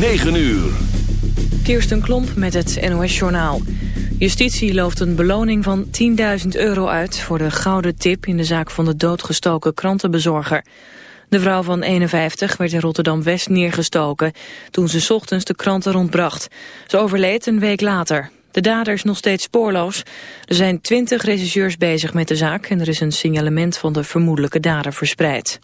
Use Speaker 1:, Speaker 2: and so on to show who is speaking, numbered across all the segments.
Speaker 1: 9 uur.
Speaker 2: Kirsten Klomp met het NOS-journaal. Justitie looft een beloning van 10.000 euro uit... voor de gouden tip in de zaak van de doodgestoken krantenbezorger. De vrouw van 51 werd in Rotterdam-West neergestoken... toen ze ochtends de kranten rondbracht. Ze overleed een week later. De dader is nog steeds spoorloos. Er zijn 20 regisseurs bezig met de zaak... en er is een signalement van de vermoedelijke dader verspreid.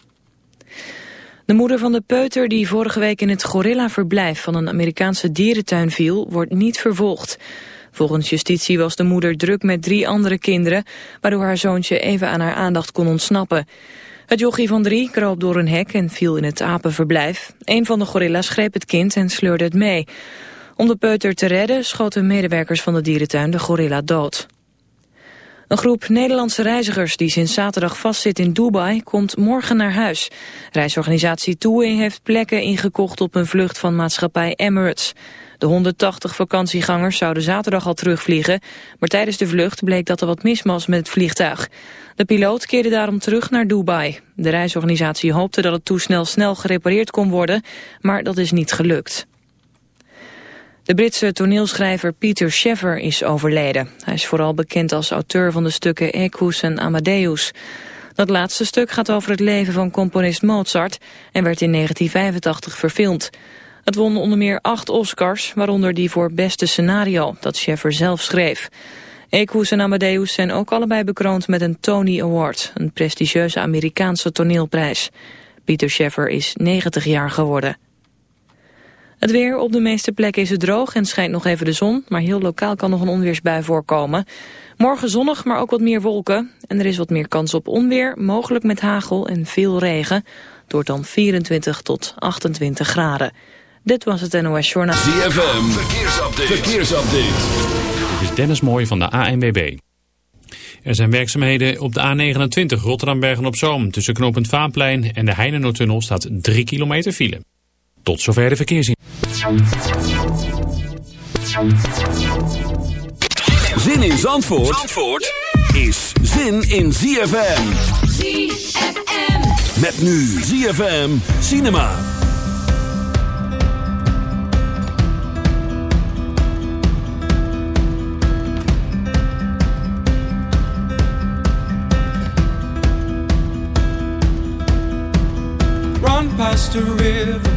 Speaker 2: De moeder van de peuter die vorige week in het gorillaverblijf van een Amerikaanse dierentuin viel, wordt niet vervolgd. Volgens justitie was de moeder druk met drie andere kinderen, waardoor haar zoontje even aan haar aandacht kon ontsnappen. Het jochie van drie kroop door een hek en viel in het apenverblijf. Een van de gorilla's greep het kind en sleurde het mee. Om de peuter te redden schoten medewerkers van de dierentuin de gorilla dood. Een groep Nederlandse reizigers die sinds zaterdag vastzit in Dubai komt morgen naar huis. Reisorganisatie TUI heeft plekken ingekocht op een vlucht van maatschappij Emirates. De 180 vakantiegangers zouden zaterdag al terugvliegen, maar tijdens de vlucht bleek dat er wat mis was met het vliegtuig. De piloot keerde daarom terug naar Dubai. De reisorganisatie hoopte dat het toestel snel gerepareerd kon worden, maar dat is niet gelukt. De Britse toneelschrijver Peter Sheffer is overleden. Hij is vooral bekend als auteur van de stukken Equus en Amadeus. Dat laatste stuk gaat over het leven van componist Mozart en werd in 1985 verfilmd. Het won onder meer acht Oscars, waaronder die voor beste scenario, dat Sheffer zelf schreef. Equus en Amadeus zijn ook allebei bekroond met een Tony Award, een prestigieuze Amerikaanse toneelprijs. Peter Sheffer is 90 jaar geworden. Het weer op de meeste plekken is het droog en schijnt nog even de zon, maar heel lokaal kan nog een onweersbui voorkomen. Morgen zonnig, maar ook wat meer wolken. En er is wat meer kans op onweer, mogelijk met hagel en veel regen. Door dan 24 tot 28 graden. Dit was het NOS Journaal.
Speaker 1: ZFM, verkeersupdate. verkeersupdate.
Speaker 3: Dit is Dennis Mooij van de ANWB. Er zijn werkzaamheden op de A29 Rotterdam-Bergen-op-Zoom. Tussen knooppunt Vaanplein en de Heinenoordtunnel staat 3 kilometer file. Tot zover de verkeersin.
Speaker 1: Zin in Zandvoort, Zandvoort is zin in ZFM.
Speaker 4: ZFM.
Speaker 1: Met nu ZFM Cinema.
Speaker 5: Run past the rivers,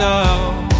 Speaker 5: again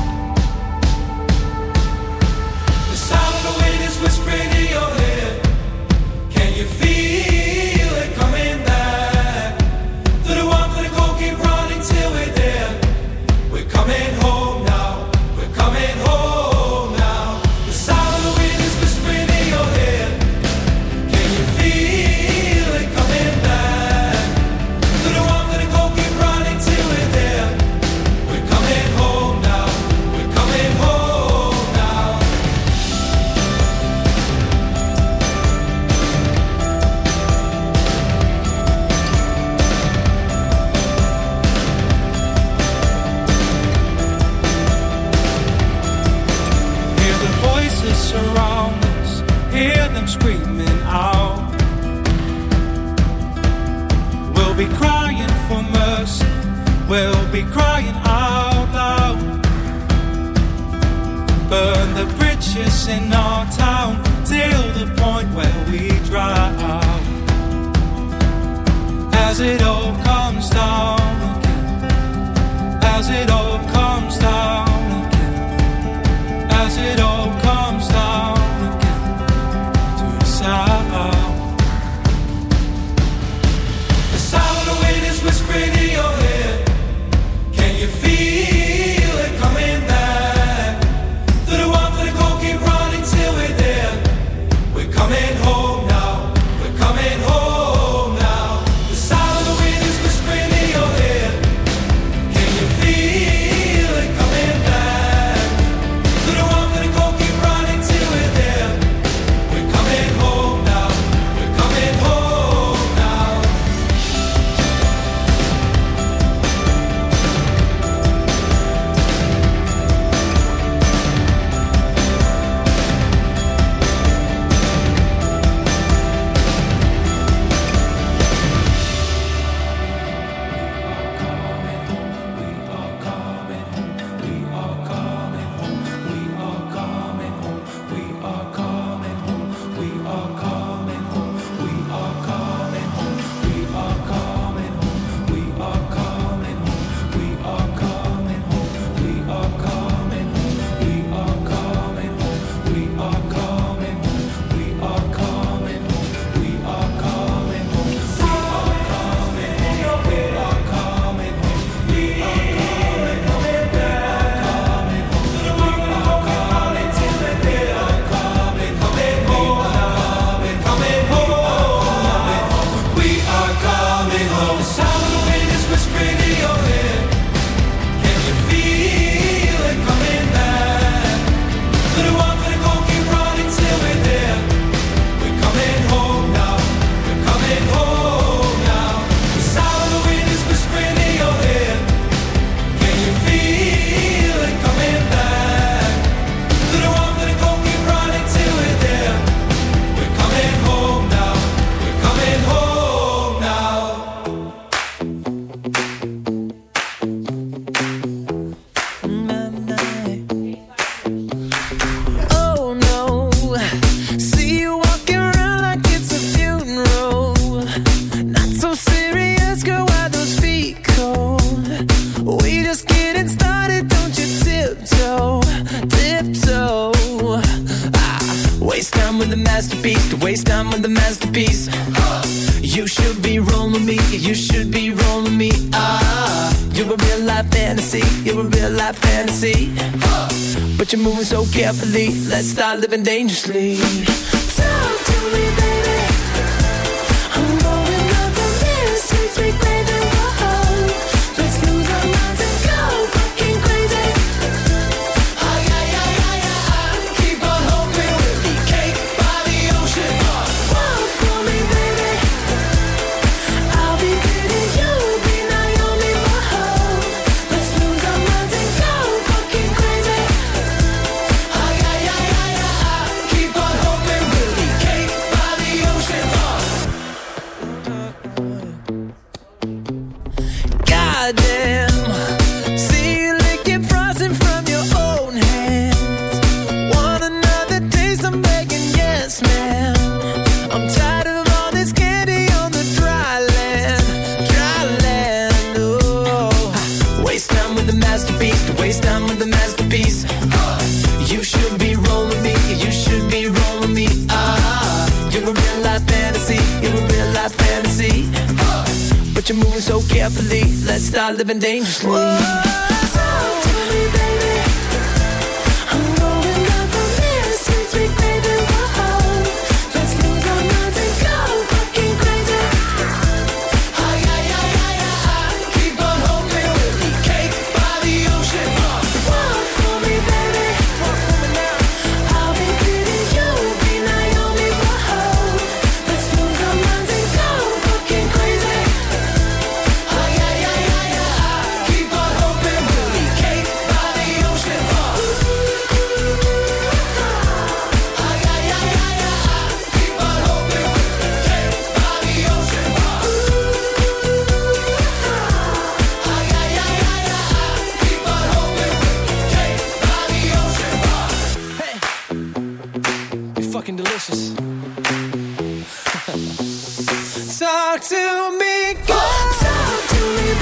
Speaker 6: talk to me, go talk to me.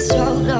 Speaker 7: so long.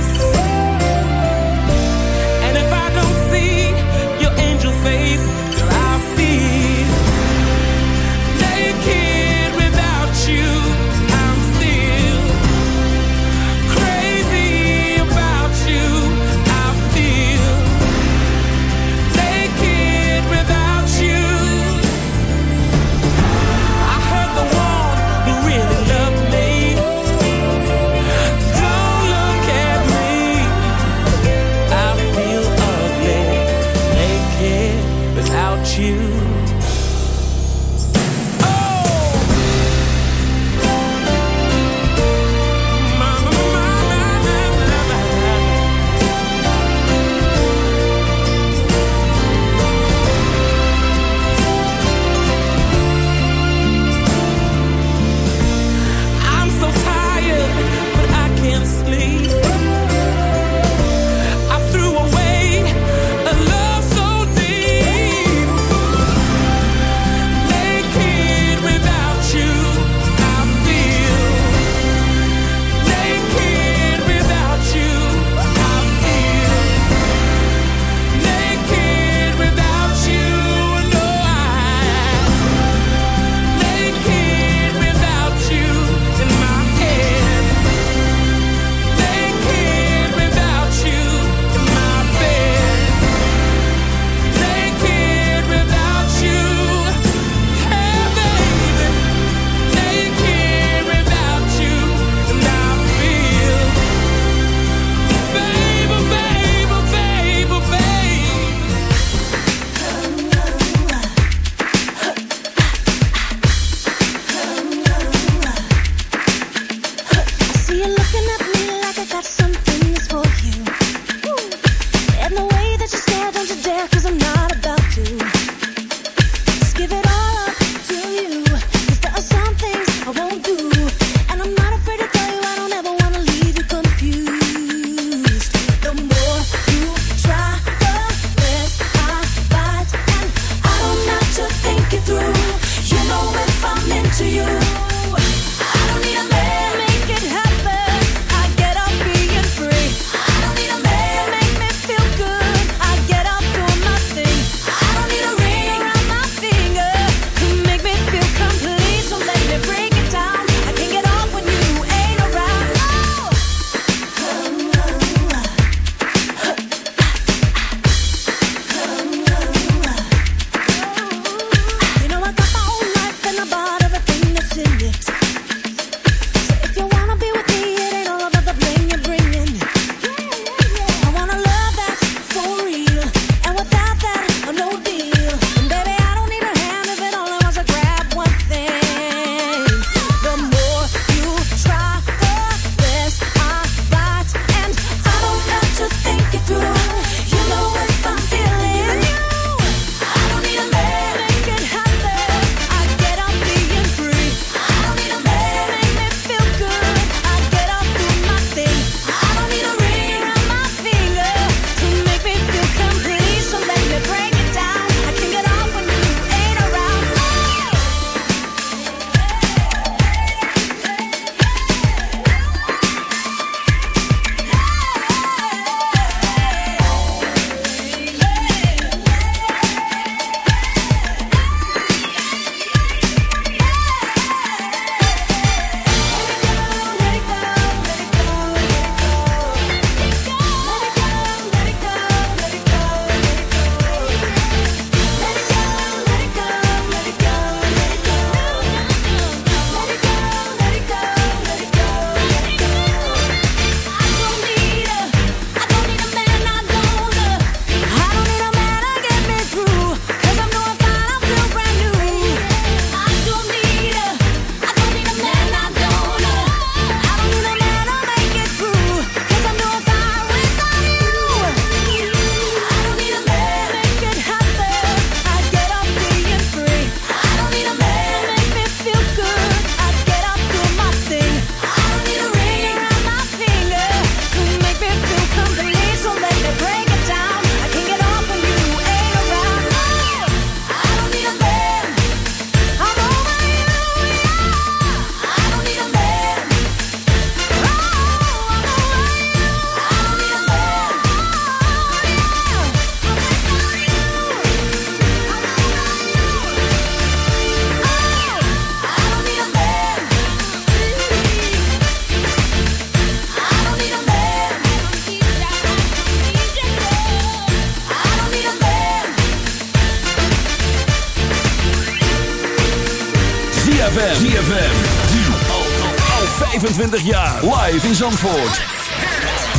Speaker 8: Zandvoort.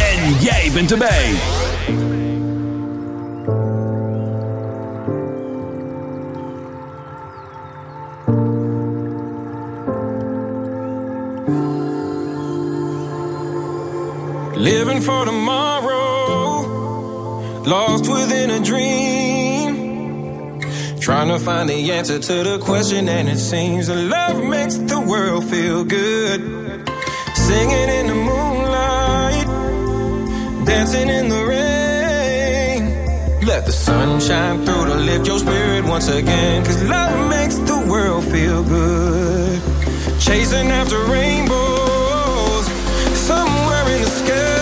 Speaker 8: En jij bent erbij.
Speaker 9: Living for tomorrow. Lost within a dream. Trying to find the answer to the question and it seems a dancing in the rain. Let the sun shine through to lift your spirit once again. Cause love makes the world feel good. Chasing after rainbows, somewhere in the sky.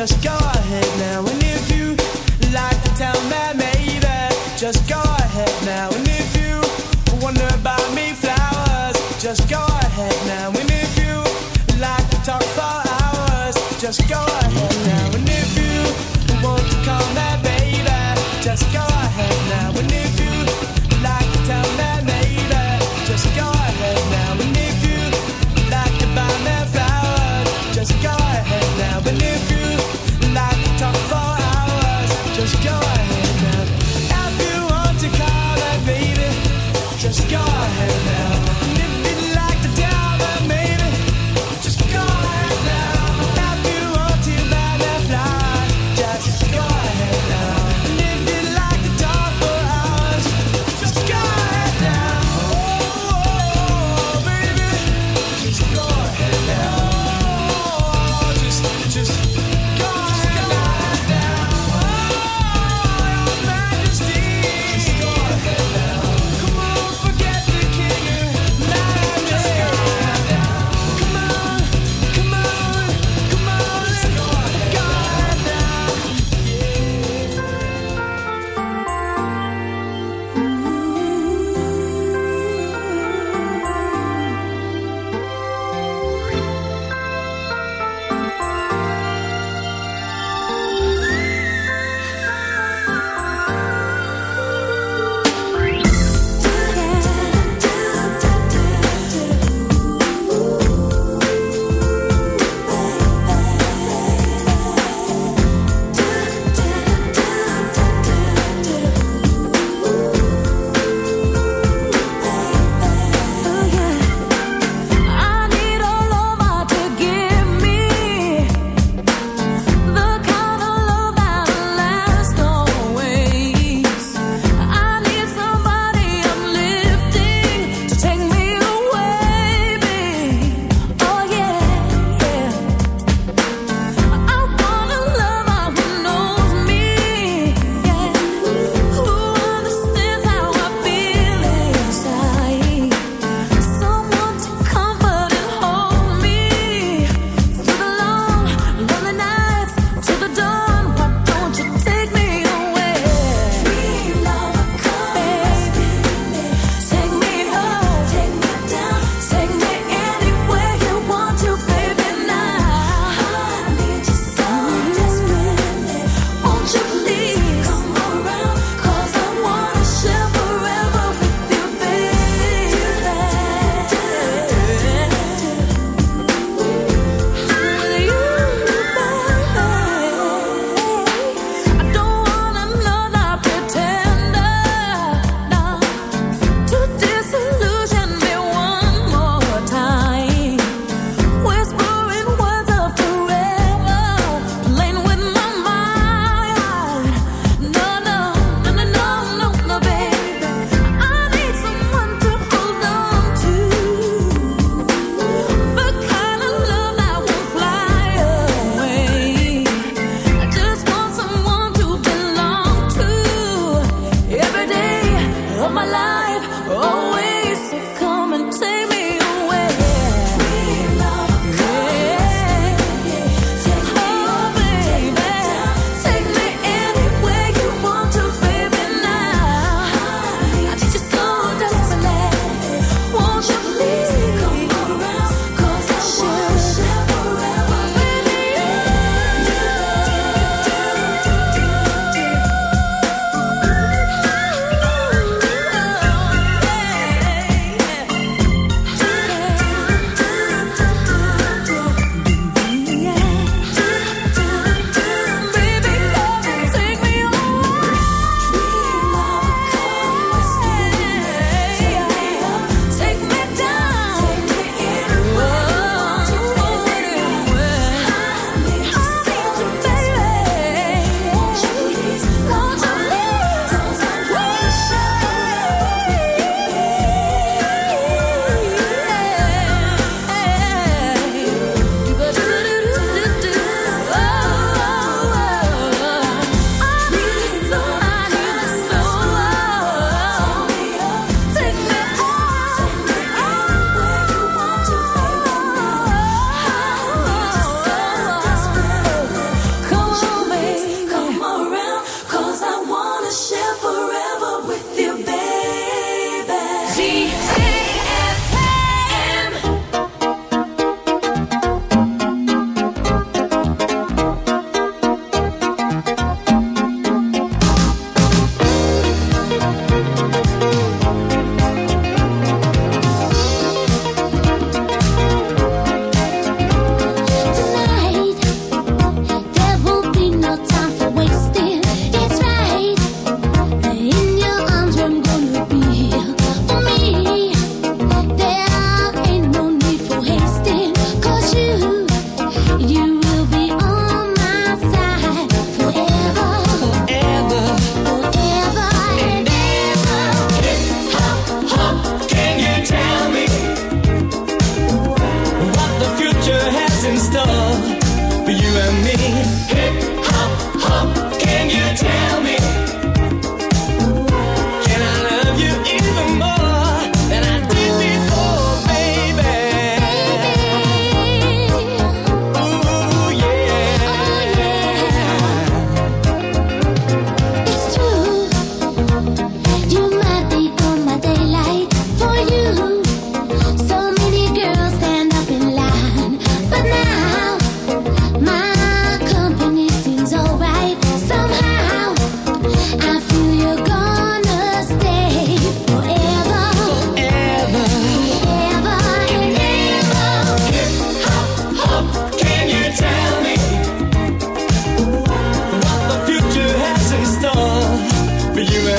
Speaker 5: just go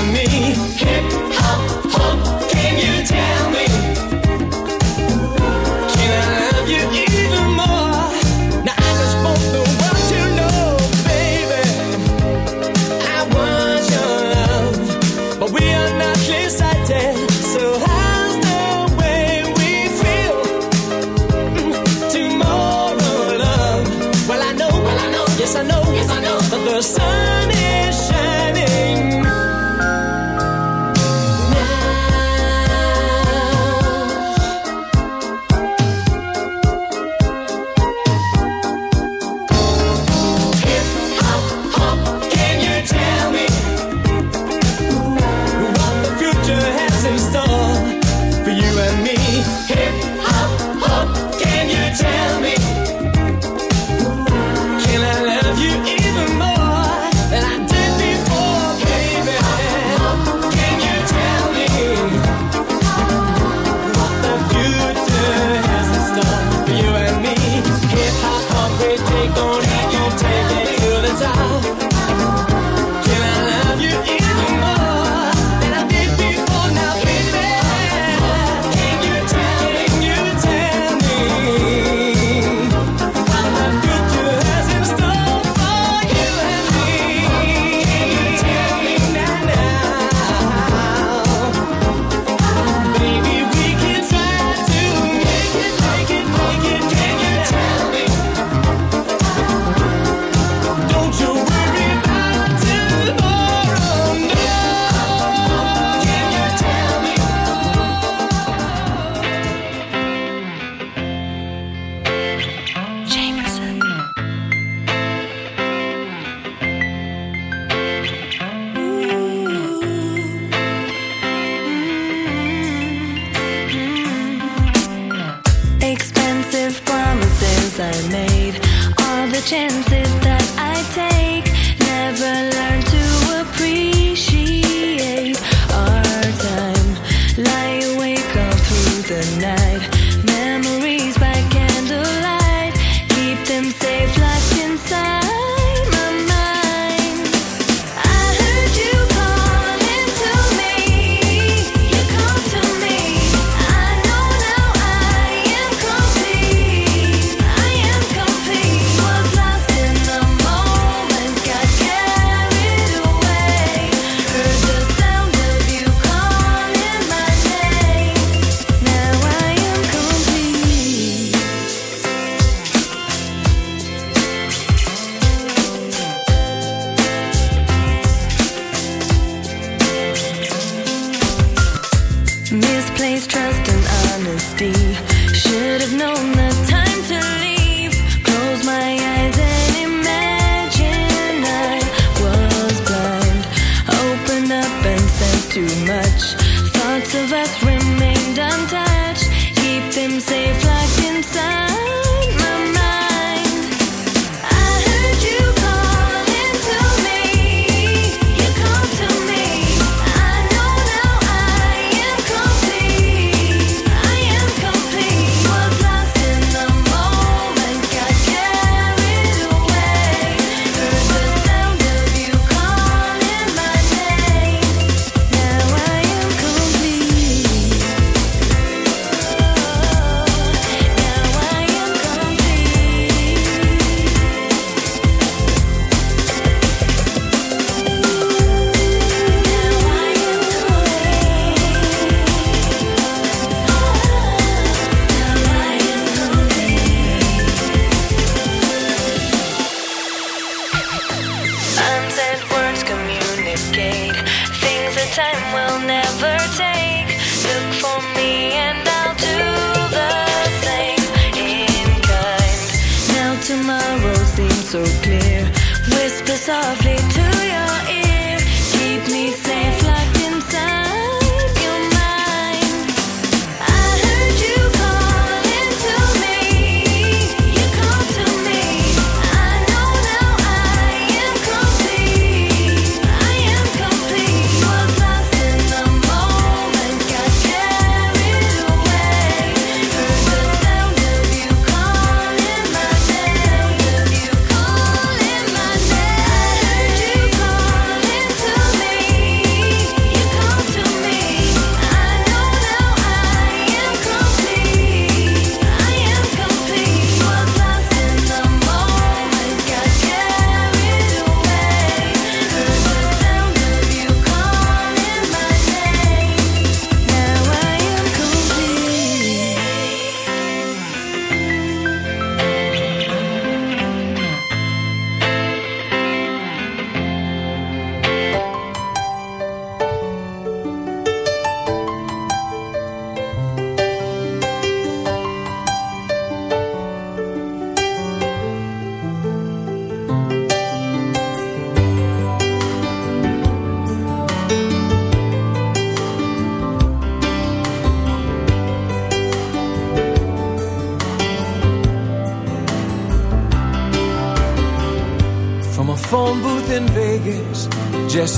Speaker 5: me?